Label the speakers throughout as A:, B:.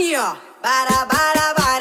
A: Ó. Para, para, para.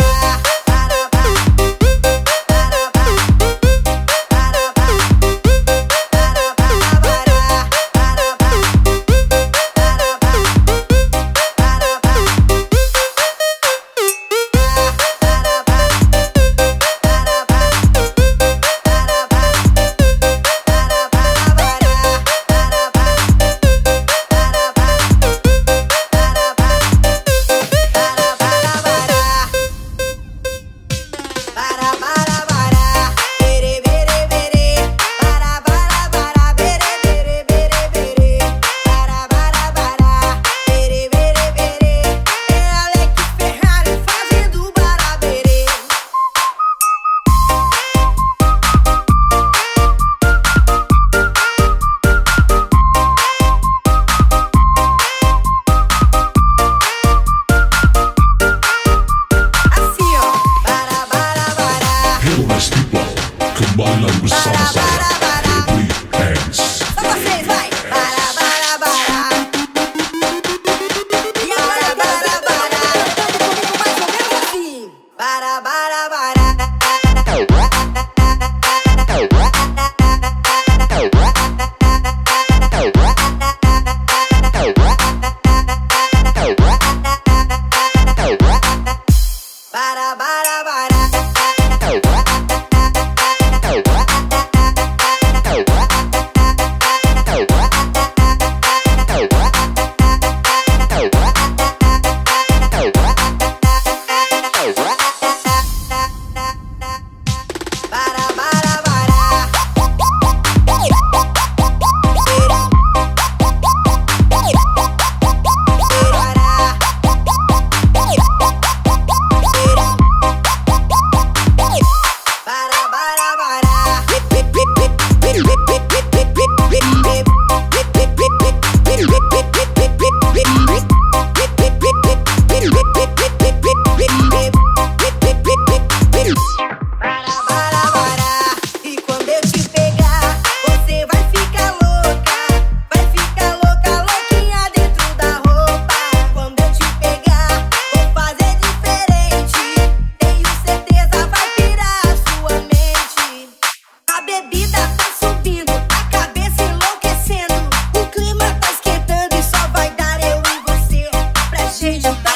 A: change your